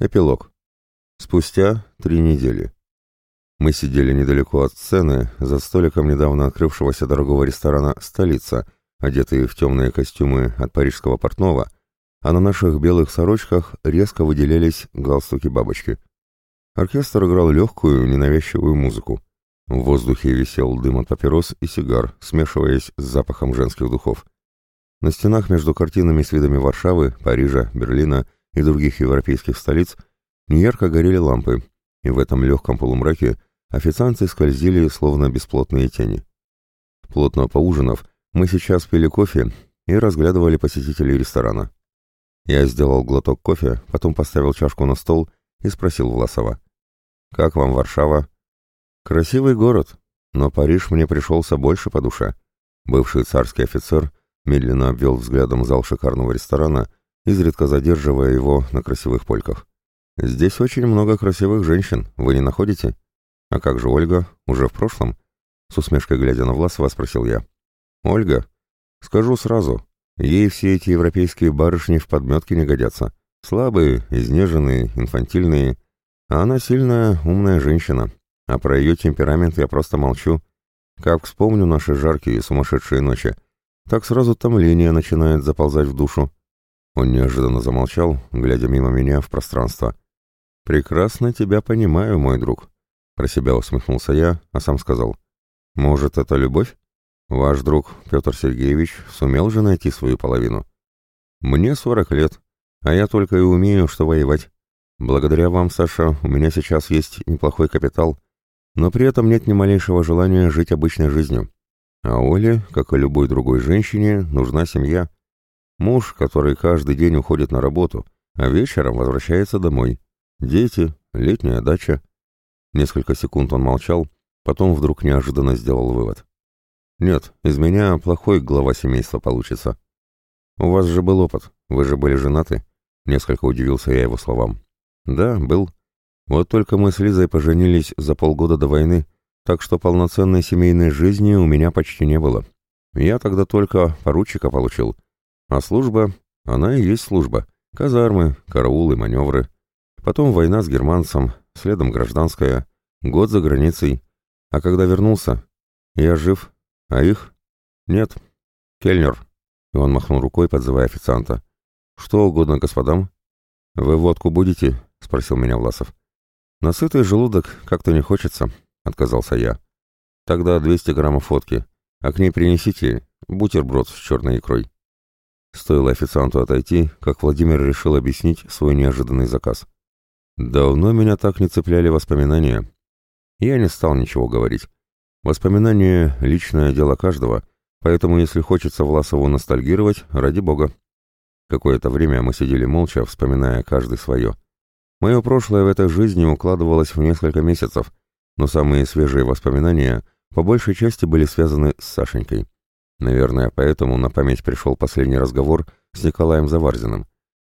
Эпилог. Спустя три недели. Мы сидели недалеко от сцены, за столиком недавно открывшегося дорогого ресторана «Столица», одетые в темные костюмы от парижского портного, а на наших белых сорочках резко выделялись галстуки-бабочки. Оркестр играл легкую, ненавязчивую музыку. В воздухе висел дым от папирос и сигар, смешиваясь с запахом женских духов. На стенах между картинами с видами Варшавы, Парижа, Берлина и других европейских столиц неярко горели лампы, и в этом легком полумраке официанты скользили, словно бесплотные тени. Плотно поужинав, мы сейчас пили кофе и разглядывали посетителей ресторана. Я сделал глоток кофе, потом поставил чашку на стол и спросил Власова. «Как вам Варшава?» «Красивый город, но Париж мне пришелся больше по душе». Бывший царский офицер медленно обвел взглядом зал шикарного ресторана, изредка задерживая его на красивых польках. «Здесь очень много красивых женщин, вы не находите?» «А как же Ольга? Уже в прошлом?» С усмешкой глядя на Власова спросил я. «Ольга? Скажу сразу, ей все эти европейские барышни в подметке не годятся. Слабые, изнеженные, инфантильные. А она сильная, умная женщина. А про ее темперамент я просто молчу. Как вспомню наши жаркие сумасшедшие ночи, так сразу томление начинает заползать в душу. Он неожиданно замолчал, глядя мимо меня в пространство. «Прекрасно тебя понимаю, мой друг», — про себя усмехнулся я, а сам сказал. «Может, это любовь? Ваш друг Петр Сергеевич сумел же найти свою половину. Мне сорок лет, а я только и умею, что воевать. Благодаря вам, Саша, у меня сейчас есть неплохой капитал, но при этом нет ни малейшего желания жить обычной жизнью. А Оле, как и любой другой женщине, нужна семья. Муж, который каждый день уходит на работу, а вечером возвращается домой. Дети, летняя дача. Несколько секунд он молчал, потом вдруг неожиданно сделал вывод. «Нет, из меня плохой глава семейства получится. У вас же был опыт, вы же были женаты?» Несколько удивился я его словам. «Да, был. Вот только мы с Лизой поженились за полгода до войны, так что полноценной семейной жизни у меня почти не было. Я тогда только поручика получил. А служба, она и есть служба. Казармы, караулы, маневры. Потом война с германцем, следом гражданская, год за границей. А когда вернулся, я жив, а их? Нет. Кельнер. И он махнул рукой, подзывая официанта. Что угодно господам. Вы водку будете? Спросил меня Власов. На сытый желудок как-то не хочется отказался я. «Тогда 200 граммов водки, а к ней принесите бутерброд с черной икрой». Стоило официанту отойти, как Владимир решил объяснить свой неожиданный заказ. «Давно меня так не цепляли воспоминания». Я не стал ничего говорить. Воспоминания — личное дело каждого, поэтому если хочется Власову ностальгировать, ради бога. Какое-то время мы сидели молча, вспоминая каждый свое. Мое прошлое в этой жизни укладывалось в несколько месяцев, но самые свежие воспоминания по большей части были связаны с Сашенькой. Наверное, поэтому на память пришел последний разговор с Николаем Заварзиным.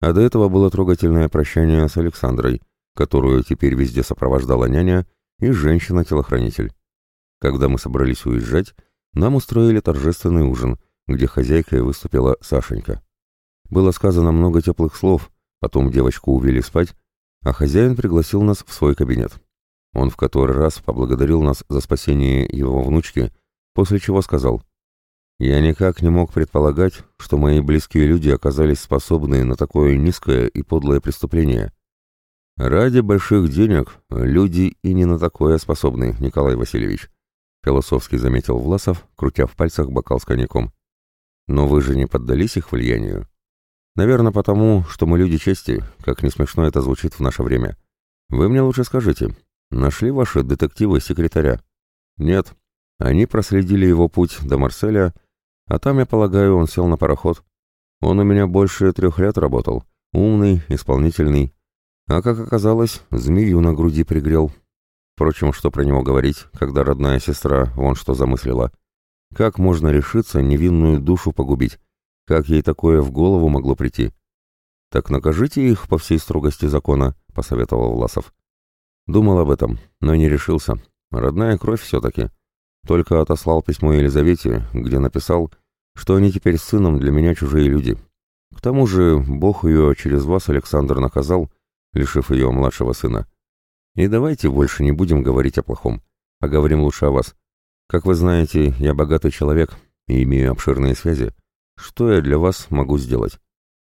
А до этого было трогательное прощание с Александрой, которую теперь везде сопровождала няня и женщина-телохранитель. Когда мы собрались уезжать, нам устроили торжественный ужин, где хозяйкой выступила Сашенька. Было сказано много теплых слов, потом девочку увели спать, а хозяин пригласил нас в свой кабинет. Он в который раз поблагодарил нас за спасение его внучки, после чего сказал, «Я никак не мог предполагать, что мои близкие люди оказались способны на такое низкое и подлое преступление. Ради больших денег люди и не на такое способны, Николай Васильевич», философски заметил Власов, крутя в пальцах бокал с коньяком. «Но вы же не поддались их влиянию?» «Наверное, потому, что мы люди чести, как не смешно это звучит в наше время. Вы мне лучше скажите, Нашли ваши детективы секретаря? Нет. Они проследили его путь до Марселя, а там, я полагаю, он сел на пароход. Он у меня больше трех лет работал. Умный, исполнительный. А, как оказалось, змею на груди пригрел. Впрочем, что про него говорить, когда родная сестра вон что замыслила. Как можно решиться невинную душу погубить? Как ей такое в голову могло прийти? «Так накажите их по всей строгости закона», — посоветовал Власов. Думал об этом, но не решился. Родная кровь все-таки. Только отослал письмо Елизавете, где написал, что они теперь с сыном для меня чужие люди. К тому же Бог ее через вас, Александр, наказал, лишив ее младшего сына. И давайте больше не будем говорить о плохом. Поговорим лучше о вас. Как вы знаете, я богатый человек и имею обширные связи. Что я для вас могу сделать?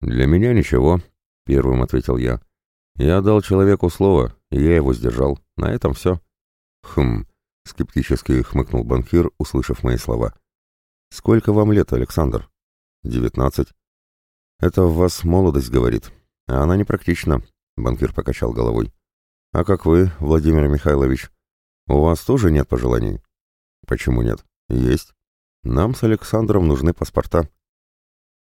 Для меня ничего, первым ответил я. Я дал человеку слово, и я его сдержал. На этом все. Хм, скептически хмыкнул банкир, услышав мои слова. Сколько вам лет, Александр? Девятнадцать. Это в вас молодость говорит, а она непрактична, банкир покачал головой. А как вы, Владимир Михайлович? У вас тоже нет пожеланий? Почему нет? Есть. Нам с Александром нужны паспорта.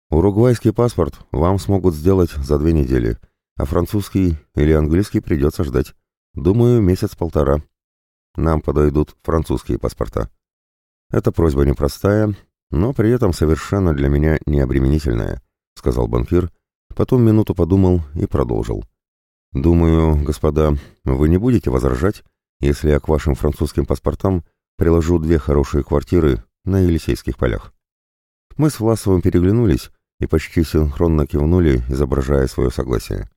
Уругвайский паспорт вам смогут сделать за две недели, а французский или английский придется ждать. Думаю, месяц-полтора. Нам подойдут французские паспорта. Эта просьба непростая, но при этом совершенно для меня необременительная, сказал банкир, потом минуту подумал и продолжил. Думаю, господа, вы не будете возражать, если я к вашим французским паспортам приложу две хорошие квартиры на Елисейских полях. Мы с Власовым переглянулись и почти синхронно кивнули, изображая свое согласие.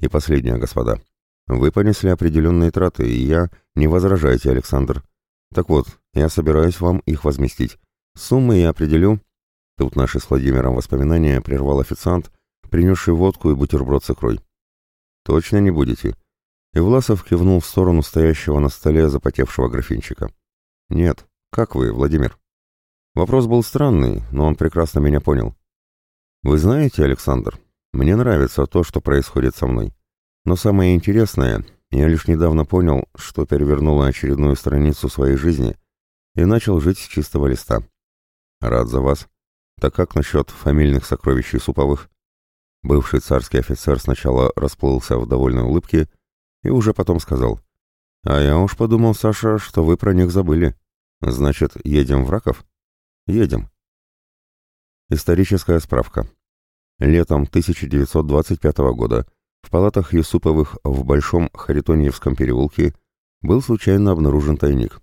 И последнее, господа. Вы понесли определенные траты, и я... Не возражайте, Александр. Так вот, я собираюсь вам их возместить. Суммы я определю... Тут наши с Владимиром воспоминания прервал официант, принесший водку и бутерброд с икрой. «Точно не будете?» И Власов кивнул в сторону стоящего на столе запотевшего графинчика. «Нет. Как вы, Владимир?» Вопрос был странный, но он прекрасно меня понял. «Вы знаете, Александр, мне нравится то, что происходит со мной. Но самое интересное, я лишь недавно понял, что перевернула очередную страницу своей жизни и начал жить с чистого листа. Рад за вас. Так как насчет фамильных сокровищ Суповых?» Бывший царский офицер сначала расплылся в довольной улыбке и уже потом сказал. «А я уж подумал, Саша, что вы про них забыли. Значит, едем в Раков?» «Едем». Историческая справка. Летом 1925 года в палатах Юсуповых в Большом Харитоньевском переулке был случайно обнаружен тайник.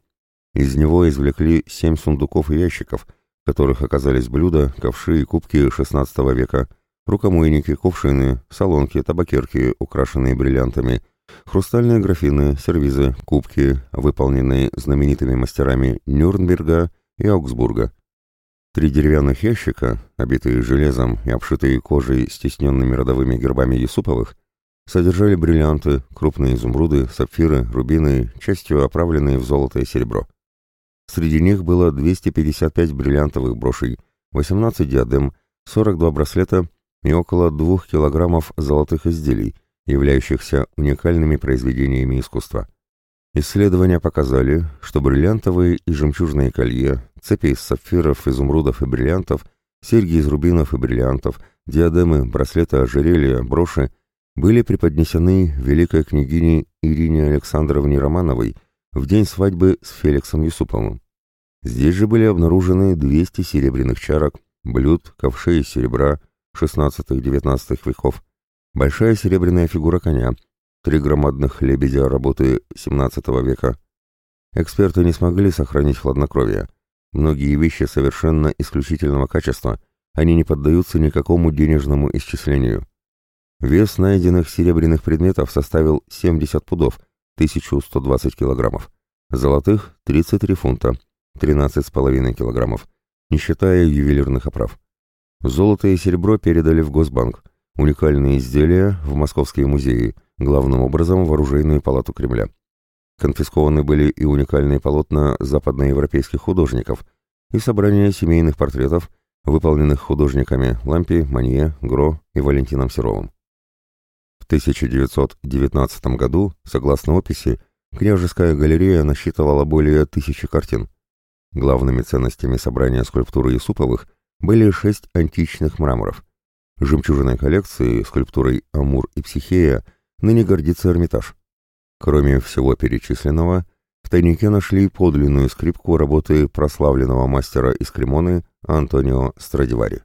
Из него извлекли семь сундуков и ящиков, в которых оказались блюда, ковши и кубки XVI века, рукомойники, кувшины, солонки, табакерки, украшенные бриллиантами, хрустальные графины, сервизы, кубки, выполненные знаменитыми мастерами Нюрнберга и Аугсбурга. Три деревянных ящика, обитые железом и обшитые кожей с тесненными родовыми гербами Юсуповых, содержали бриллианты, крупные изумруды, сапфиры, рубины, частью оправленные в золото и серебро. Среди них было 255 бриллиантовых брошей, 18 диадем, 42 браслета и около двух килограммов золотых изделий, являющихся уникальными произведениями искусства. Исследования показали, что бриллиантовые и жемчужные колье, цепи из сапфиров, изумрудов и бриллиантов, серьги из рубинов и бриллиантов, диадемы, браслеты, ожерелья, броши были преподнесены великой княгине Ирине Александровне Романовой в день свадьбы с Феликсом Юсуповым. Здесь же были обнаружены 200 серебряных чарок, блюд, ковшей из серебра, XVI-XIX веков, большая серебряная фигура коня, три громадных лебедя работы XVII века. Эксперты не смогли сохранить хладнокровие. Многие вещи совершенно исключительного качества, они не поддаются никакому денежному исчислению. Вес найденных серебряных предметов составил 70 пудов, 1120 килограммов. Золотых – 33 фунта, 13,5 килограммов, не считая ювелирных оправ. Золото и серебро передали в Госбанк, уникальные изделия в московские музеи, главным образом в оружейную палату Кремля. Конфискованы были и уникальные полотна западноевропейских художников и собрание семейных портретов, выполненных художниками Лампи, Манье, Гро и Валентином Серовым. В 1919 году, согласно описи, княжеская галерея насчитывала более тысячи картин. Главными ценностями собрания скульптуры Юсуповых были шесть античных мраморов. Жемчужиной коллекции скульптурой «Амур» и «Психея» ныне гордится Эрмитаж. Кроме всего перечисленного, в тайнике нашли подлинную скрипку работы прославленного мастера из Кремоны Антонио Страдивари.